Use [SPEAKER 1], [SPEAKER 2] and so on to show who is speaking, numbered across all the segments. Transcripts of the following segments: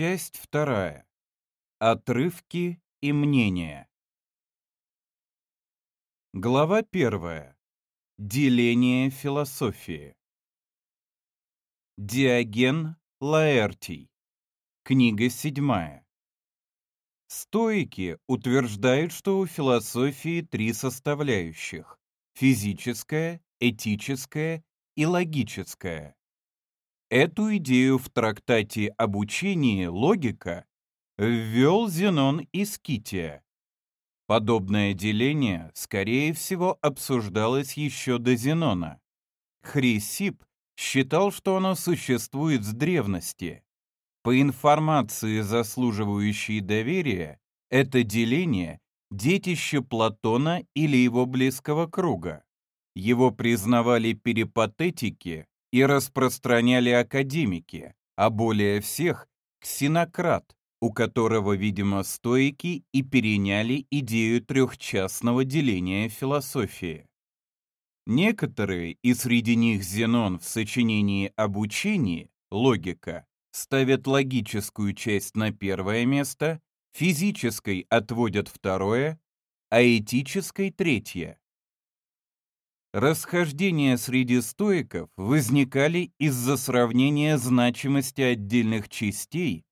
[SPEAKER 1] Часть вторая. Отрывки и мнения. Глава первая. Деление философии. Диоген Лаэртий. Книга седьмая. Стоики утверждают, что у философии три составляющих – физическая, этическая и логическая. Эту идею в трактате об учении «Логика» ввел Зенон из Кития. Подобное деление, скорее всего, обсуждалось еще до Зенона. Хрисип считал, что оно существует с древности. По информации, заслуживающей доверия, это деление – детище Платона или его близкого круга. Его признавали перипатетики и распространяли академики, а более всех – ксенократ, у которого, видимо, стоики и переняли идею трехчастного деления философии. Некоторые, и среди них Зенон в сочинении об учении, логика, ставят логическую часть на первое место, физической отводят второе, а этической – третье. Расхождения среди стоиков возникали из-за сравнения значимости отдельных частей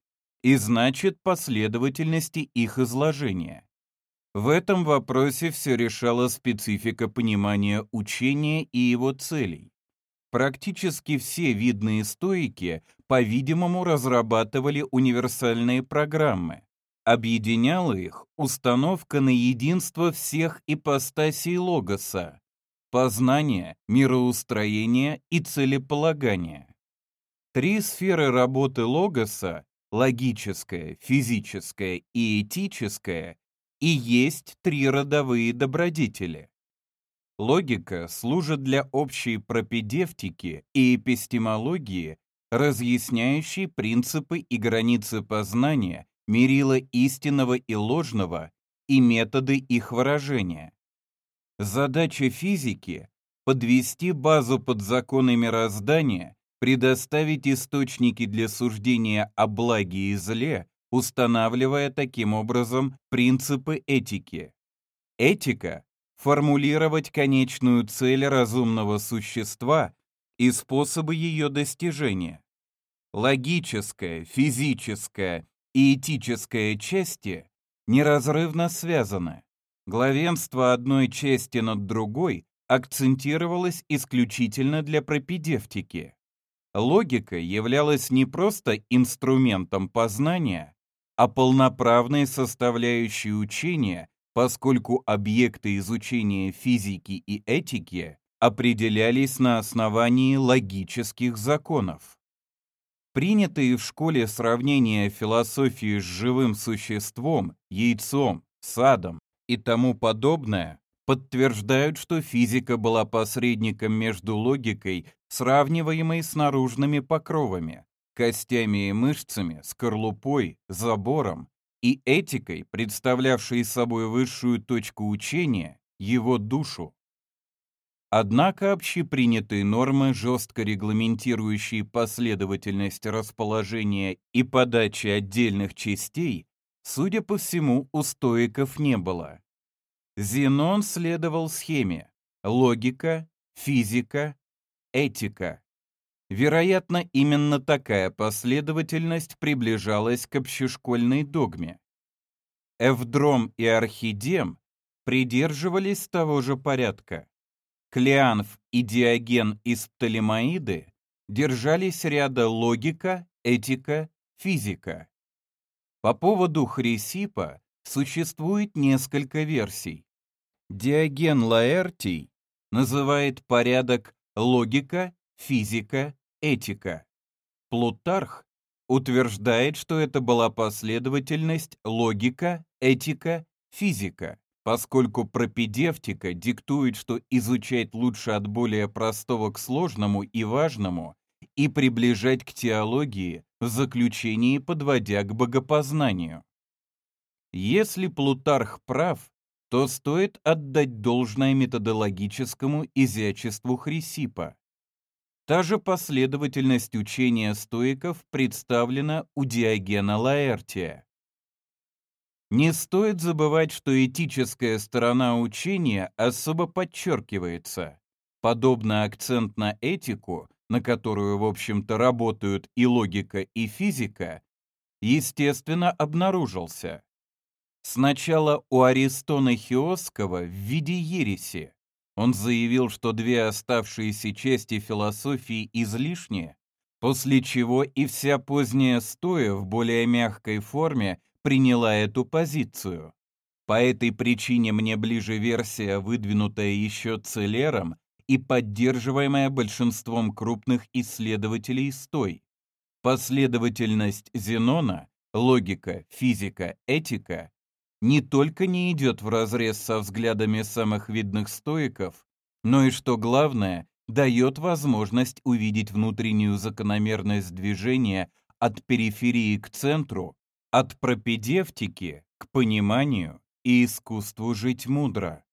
[SPEAKER 1] и, значит, последовательности их изложения. В этом вопросе все решала специфика понимания учения и его целей. Практически все видные стоики, по-видимому, разрабатывали универсальные программы. Объединяла их установка на единство всех ипостасей логоса, познание, мироустроение и целеполагание. Три сферы работы логоса – логическая, физическая и этическая – и есть три родовые добродетели. Логика служит для общей пропедевтики и эпистемологии, разъясняющей принципы и границы познания, мерила истинного и ложного и методы их выражения. Задача физики — подвести базу под законы мироздания, предоставить источники для суждения о благе и зле, устанавливая таким образом принципы этики. Этика — формулировать конечную цель разумного существа и способы ее достижения. Логическая, физическая и этическая части неразрывно связаны. Главенство одной части над другой акцентировалось исключительно для пропедевтики. Логика являлась не просто инструментом познания, а полноправной составляющей учения, поскольку объекты изучения физики и этики определялись на основании логических законов. Принятые в школе сравнения философии с живым существом, яйцом, садом, и тому подобное подтверждают, что физика была посредником между логикой, сравниваемой с наружными покровами, костями и мышцами, скорлупой, забором, и этикой, представлявшей собой высшую точку учения, его душу. Однако общепринятые нормы, жестко регламентирующие последовательность расположения и подачи отдельных частей, Судя по всему, у стоиков не было. Зенон следовал схеме логика, физика, этика. Вероятно, именно такая последовательность приближалась к общешкольной догме. Эвдром и Архидем придерживались того же порядка. Клеанф и Диоген из Птолемаиды держались ряда логика, этика, физика. По поводу Хрисипа существует несколько версий. Диоген Лаэртий называет порядок логика, физика, этика. Плутарх утверждает, что это была последовательность логика, этика, физика, поскольку пропедевтика диктует, что изучать лучше от более простого к сложному и важному и приближать к теологии в заключении подводя к богопознанию. Если Плутарх прав, то стоит отдать должное методологическому изяществу Хрисипа. Та же последовательность учения стоиков представлена у Диогена Лаэртия. Не стоит забывать, что этическая сторона учения особо подчеркивается. Подобно акцент на этику, на которую, в общем-то, работают и логика, и физика, естественно, обнаружился. Сначала у Аристона Хиосского в виде ереси. Он заявил, что две оставшиеся части философии излишни, после чего и вся поздняя стоя в более мягкой форме приняла эту позицию. По этой причине мне ближе версия, выдвинутая еще Целером и поддерживаемая большинством крупных исследователей стой. Последовательность Зенона, логика, физика, этика не только не идет вразрез со взглядами самых видных стоиков, но и, что главное, дает возможность увидеть внутреннюю закономерность движения от периферии к центру от пропедевтики к пониманию и искусству жить мудро.